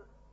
؟